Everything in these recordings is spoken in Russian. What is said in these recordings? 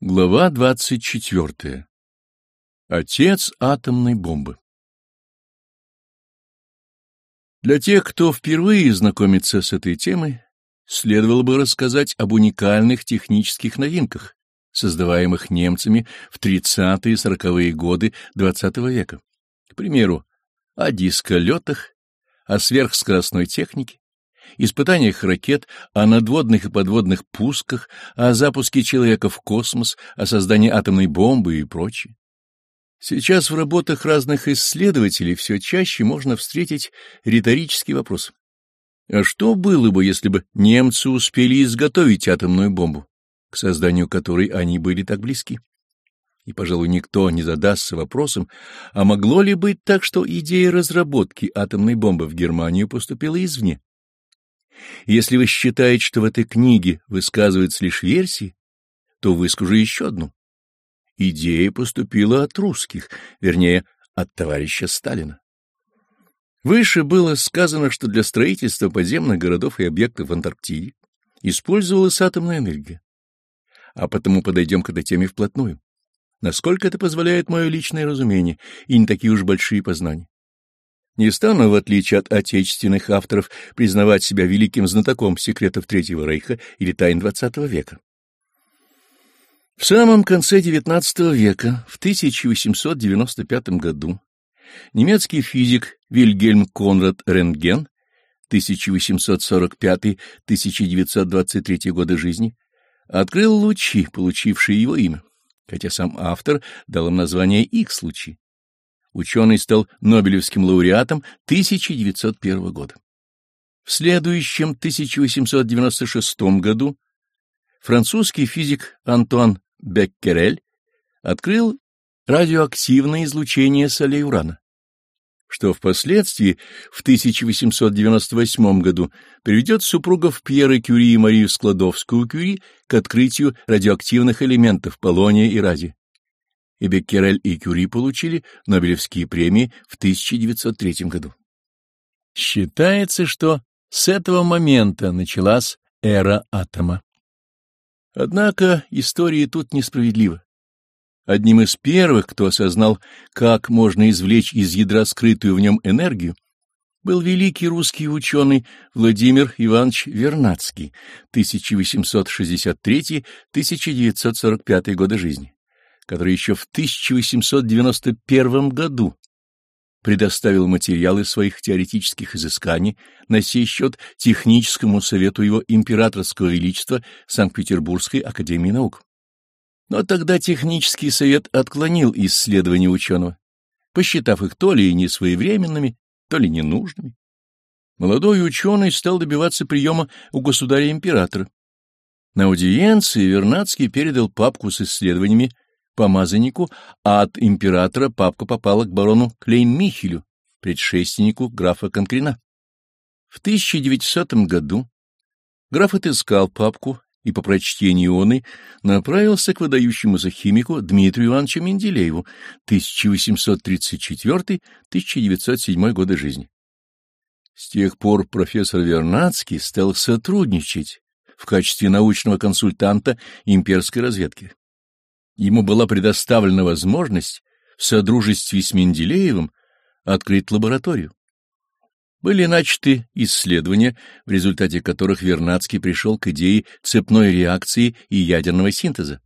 Глава двадцать четвертая. Отец атомной бомбы. Для тех, кто впервые знакомится с этой темой, следовало бы рассказать об уникальных технических новинках, создаваемых немцами в 30-е и 40-е годы XX -го века. К примеру, о дисколетах, о сверхскоростной технике, испытаниях ракет, о надводных и подводных пусках, о запуске человека в космос, о создании атомной бомбы и прочее. Сейчас в работах разных исследователей все чаще можно встретить риторический вопрос. А что было бы, если бы немцы успели изготовить атомную бомбу, к созданию которой они были так близки? И, пожалуй, никто не задастся вопросом, а могло ли быть так, что идея разработки атомной бомбы в Германию поступила извне? Если вы считаете, что в этой книге высказываются лишь версии, то выскажу еще одну. Идея поступила от русских, вернее, от товарища Сталина. Выше было сказано, что для строительства подземных городов и объектов в Антарктиде использовалась атомная энергия. А потому подойдем к этой теме вплотную. Насколько это позволяет мое личное разумение и не такие уж большие познания. Не стану, в отличие от отечественных авторов, признавать себя великим знатоком секретов Третьего Рейха или тайн XX века. В самом конце XIX века, в 1895 году, немецкий физик Вильгельм Конрад Рентген 1845-1923 годы жизни открыл лучи, получившие его имя, хотя сам автор дал им название Х-лучи. Ученый стал Нобелевским лауреатом 1901 года. В следующем 1896 году французский физик Антуан Беккерель открыл радиоактивное излучение солей урана, что впоследствии в 1898 году приведет супругов Пьера Кюри и Марию Складовскую-Кюри к открытию радиоактивных элементов полония и радия и Беккерель и Кюри получили Нобелевские премии в 1903 году. Считается, что с этого момента началась эра атома. Однако история тут несправедлива. Одним из первых, кто осознал, как можно извлечь из ядра скрытую в нем энергию, был великий русский ученый Владимир Иванович Вернадский, 1863-1945 годы жизни который еще в 1891 году предоставил материалы своих теоретических изысканий на сей счет Техническому совету его императорского величества Санкт-Петербургской академии наук. Но тогда Технический совет отклонил исследования ученого, посчитав их то ли несвоевременными, то ли ненужными. Молодой ученый стал добиваться приема у государя-императора. На аудиенции Вернадский передал папку с исследованиями помазаннику, а от императора папка попала к барону Клейн-Михелю, предшественнику графа Конкрина. В 1900 году граф отыскал папку и по прочтению оны направился к выдающемуся химику Дмитрию Ивановичу Менделееву 1834-1907 годы жизни. С тех пор профессор Вернадский стал сотрудничать в качестве научного консультанта имперской разведки. Ему была предоставлена возможность в содружестве с Менделеевым открыть лабораторию. Были начаты исследования, в результате которых Вернадский пришел к идее цепной реакции и ядерного синтеза.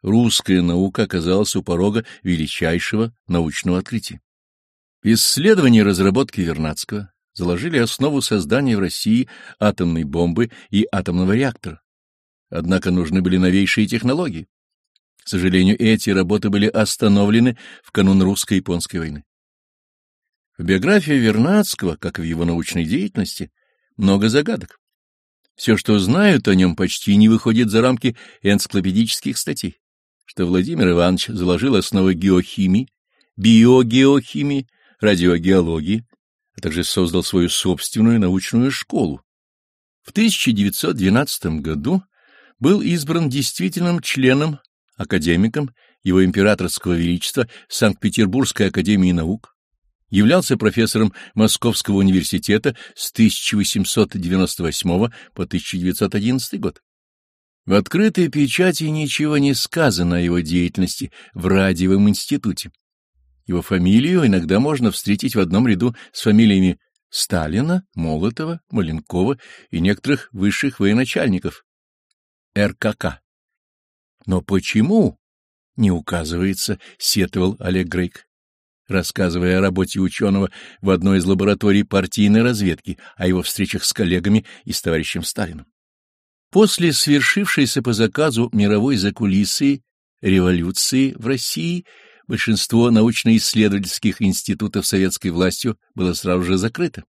Русская наука оказалась у порога величайшего научного открытия. Исследования и разработки Вернадского заложили основу создания в России атомной бомбы и атомного реактора. Однако нужны были новейшие технологии. К сожалению, эти работы были остановлены в канун русско-японской войны. В биографии Вернадского, как и в его научной деятельности, много загадок. Все, что знают о нем, почти не выходит за рамки энциклопедических статей, что Владимир Иванович заложил основы геохимии, биогеохимии, радиогеологии, а также создал свою собственную научную школу. В 1912 году был избран действительным членом академиком его императорского величества Санкт-Петербургской академии наук, являлся профессором Московского университета с 1898 по 1911 год. В открытой печати ничего не сказано о его деятельности в радиовом институте. Его фамилию иногда можно встретить в одном ряду с фамилиями Сталина, Молотова, Маленкова и некоторых высших военачальников РКК. Но почему не указывается, сетовал Олег Грейк, рассказывая о работе ученого в одной из лабораторий партийной разведки, о его встречах с коллегами и с товарищем Сталиным. После свершившейся по заказу мировой закулисы революции в России большинство научно-исследовательских институтов советской властью было сразу же закрыто.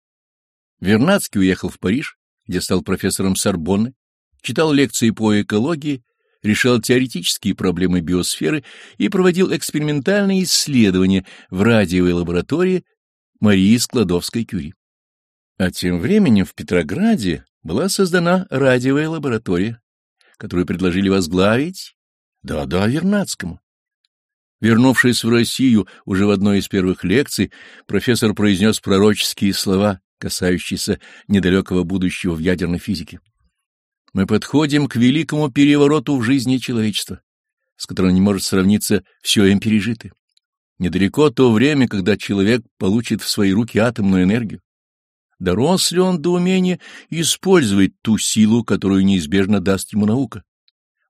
Вернадский уехал в Париж, где стал профессором Сорбонны, читал лекции по экологии, решал теоретические проблемы биосферы и проводил экспериментальные исследования в радиовой лаборатории Марии Складовской-Кюри. А тем временем в Петрограде была создана радиовая лаборатория, которую предложили возглавить, да-да, Вернадскому. Вернувшись в Россию уже в одной из первых лекций, профессор произнес пророческие слова, касающиеся недалекого будущего в ядерной физике. Мы подходим к великому перевороту в жизни человечества, с которым не может сравниться все им пережитое. Недалеко то время, когда человек получит в свои руки атомную энергию. Дорос ли он до умения использовать ту силу, которую неизбежно даст ему наука?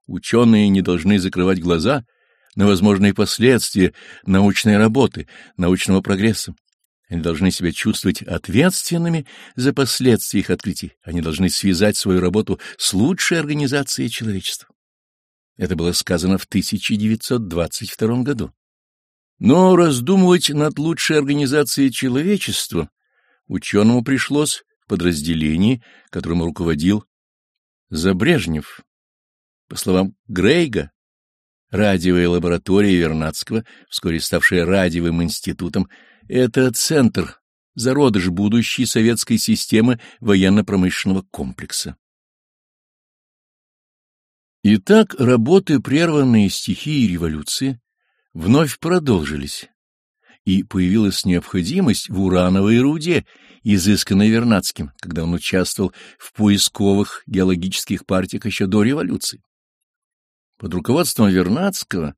Ученые не должны закрывать глаза — на возможные последствия научной работы, научного прогресса. Они должны себя чувствовать ответственными за последствия их открытий. Они должны связать свою работу с лучшей организацией человечества. Это было сказано в 1922 году. Но раздумывать над лучшей организацией человечества ученому пришлось в подразделении, которым руководил Забрежнев. По словам Грейга, Радиовая лаборатория Вернадского, вскоре ставшая радиовым институтом, это центр, зародыш будущей советской системы военно-промышленного комплекса. Итак, работы, прерванные стихией революции, вновь продолжились, и появилась необходимость в урановой руде, изысканной Вернадским, когда он участвовал в поисковых геологических партиях еще до революции. Под руководством Вернадского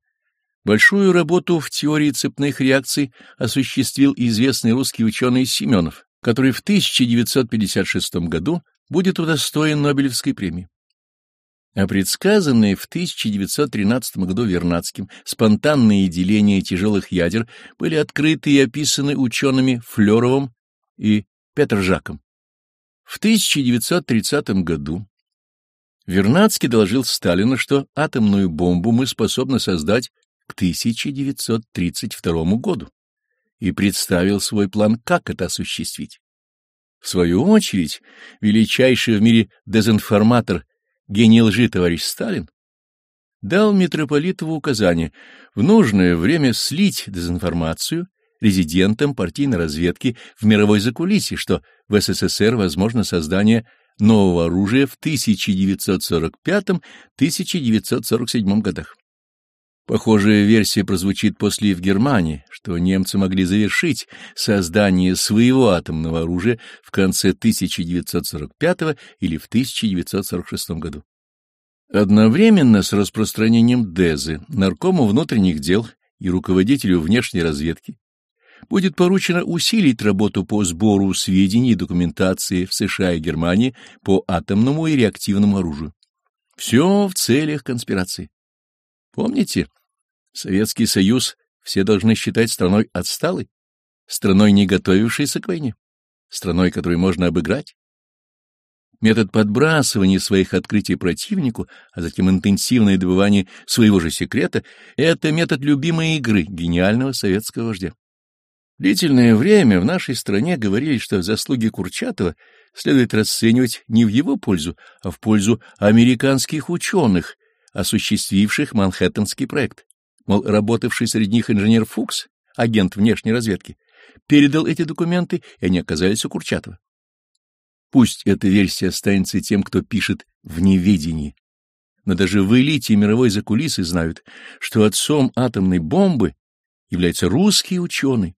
большую работу в теории цепных реакций осуществил известный русский ученый Семенов, который в 1956 году будет удостоен Нобелевской премии. А предсказанные в 1913 году Вернадским спонтанные деления тяжелых ядер были открыты и описаны учеными Флеровым и Петржаком. В 1930 году Вернадский доложил Сталину, что атомную бомбу мы способны создать к 1932 году и представил свой план, как это осуществить. В свою очередь, величайший в мире дезинформатор, гений лжи товарищ Сталин, дал митрополитову указание в нужное время слить дезинформацию резидентам партийной разведки в мировой закулисье, что в СССР возможно создание нового оружия в 1945-1947 годах. Похожая версия прозвучит после в Германии, что немцы могли завершить создание своего атомного оружия в конце 1945 или в 1946 году. Одновременно с распространением ДЭЗы наркому внутренних дел и руководителю внешней разведки будет поручено усилить работу по сбору сведений и документации в США и Германии по атомному и реактивному оружию. Все в целях конспирации. Помните, Советский Союз все должны считать страной отсталой, страной, не готовившейся к войне, страной, которую можно обыграть. Метод подбрасывания своих открытий противнику, а затем интенсивное добывание своего же секрета — это метод любимой игры гениального советского вождя. Длительное время в нашей стране говорили, что заслуги Курчатова следует расценивать не в его пользу, а в пользу американских ученых, осуществивших Манхэттенский проект. Мол, работавший среди них инженер Фукс, агент внешней разведки, передал эти документы, и они оказались у Курчатова. Пусть эта версия останется тем, кто пишет в неведении. Но даже в элите мировой закулисы знают, что отцом атомной бомбы является русский ученый,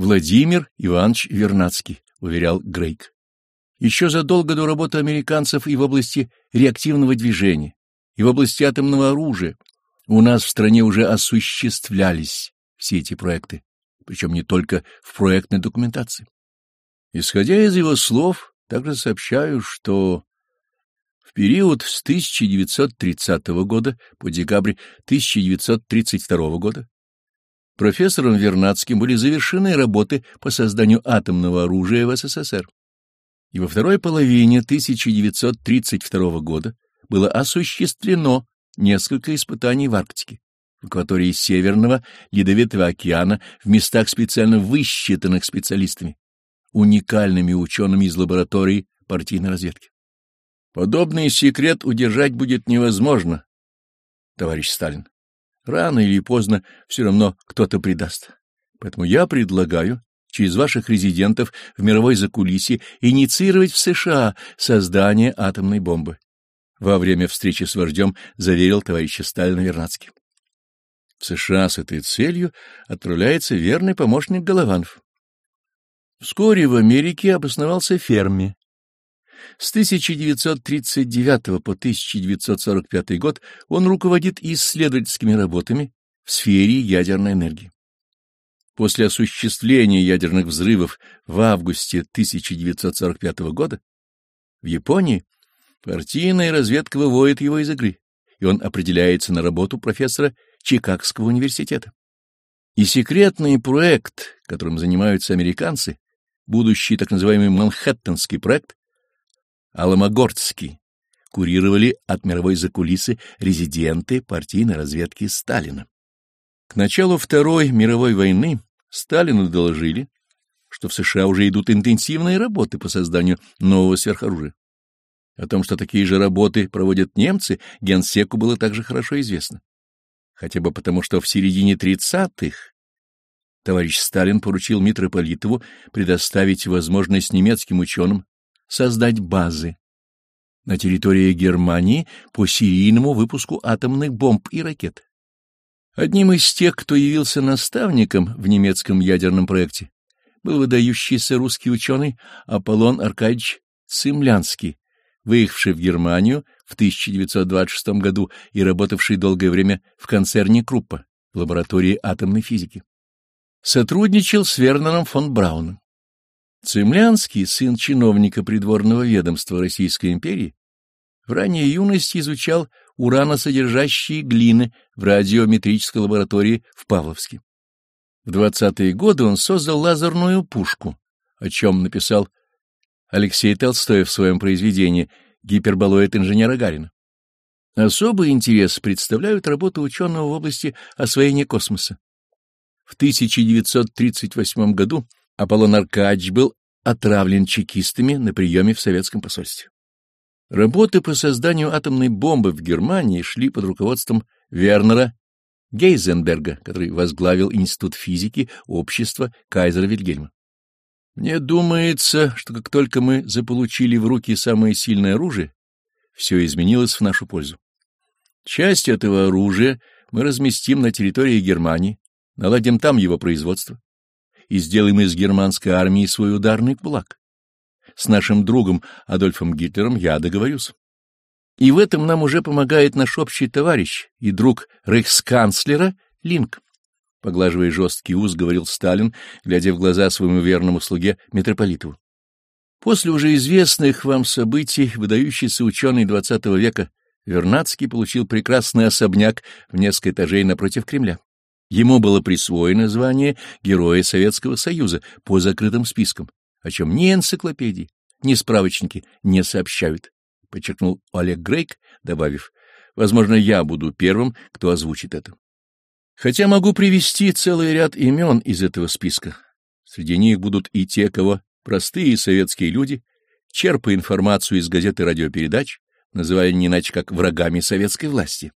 Владимир Иванович Вернадский, уверял Грейк. Еще задолго до работы американцев и в области реактивного движения, и в области атомного оружия у нас в стране уже осуществлялись все эти проекты, причем не только в проектной документации. Исходя из его слов, также сообщаю, что в период с 1930 года по декабрь 1932 года профессором Вернадским были завершены работы по созданию атомного оружия в СССР. И во второй половине 1932 года было осуществлено несколько испытаний в Арктике, в акватории Северного Ледовитого океана в местах специально высчитанных специалистами, уникальными учеными из лаборатории партийной разведки. Подобный секрет удержать будет невозможно, товарищ Сталин. Рано или поздно все равно кто-то предаст. Поэтому я предлагаю через ваших резидентов в мировой закулисье инициировать в США создание атомной бомбы. Во время встречи с вождем заверил товарищ Сталин Вернадский. В США с этой целью отправляется верный помощник Голованов. Вскоре в Америке обосновался Ферми, с 1939 по 1945 год он руководит исследовательскими работами в сфере ядерной энергии. После осуществления ядерных взрывов в августе 1945 года в Японии партийная разведка выводит его из игры, и он определяется на работу профессора Чикагского университета. И секретный проект, которым занимаются американцы, будущий так называемый Манхэттенский проект, Аламогордский курировали от мировой закулисы резиденты партийной разведки Сталина. К началу Второй мировой войны Сталину доложили, что в США уже идут интенсивные работы по созданию нового сверхоружия. О том, что такие же работы проводят немцы, генсеку было также хорошо известно. Хотя бы потому, что в середине 30-х товарищ Сталин поручил митрополитову предоставить возможность немецким ученым создать базы на территории Германии по серийному выпуску атомных бомб и ракет. Одним из тех, кто явился наставником в немецком ядерном проекте, был выдающийся русский ученый Аполлон Аркадьевич Цимлянский, выехавший в Германию в 1926 году и работавший долгое время в концерне Круппа в лаборатории атомной физики. Сотрудничал с Вернером фон Брауном. Цемлянский, сын чиновника придворного ведомства Российской империи, в ранней юности изучал ураносодержащие глины в радиометрической лаборатории в Павловске. В 20-е годы он создал лазерную пушку, о чем написал Алексей Толстой в своем произведении «Гиперболоид инженера Гарина». Особый интерес представляют работы ученого в области освоения космоса. В 1938 году Аполлон Аркадьевич был отравлен чекистами на приеме в советском посольстве. Работы по созданию атомной бомбы в Германии шли под руководством Вернера Гейзенберга, который возглавил Институт физики общества Кайзера Вильгельма. Мне думается, что как только мы заполучили в руки самое сильное оружие, все изменилось в нашу пользу. Часть этого оружия мы разместим на территории Германии, наладим там его производство и сделаем из германской армии свой ударный кулак. С нашим другом Адольфом Гитлером я договорюсь. И в этом нам уже помогает наш общий товарищ и друг рейхсканцлера Линк. Поглаживая жесткий ус, говорил Сталин, глядя в глаза своему верному слуге митрополиту. После уже известных вам событий выдающийся ученый XX века Вернадский получил прекрасный особняк в несколько этажей напротив Кремля. Ему было присвоено звание Героя Советского Союза по закрытым спискам, о чем ни энциклопедии, ни справочники не сообщают, — подчеркнул Олег Грейк, добавив, — возможно, я буду первым, кто озвучит это. Хотя могу привести целый ряд имен из этого списка. Среди них будут и те, кого простые советские люди, черпая информацию из газет и радиопередач, называя не иначе как врагами советской власти.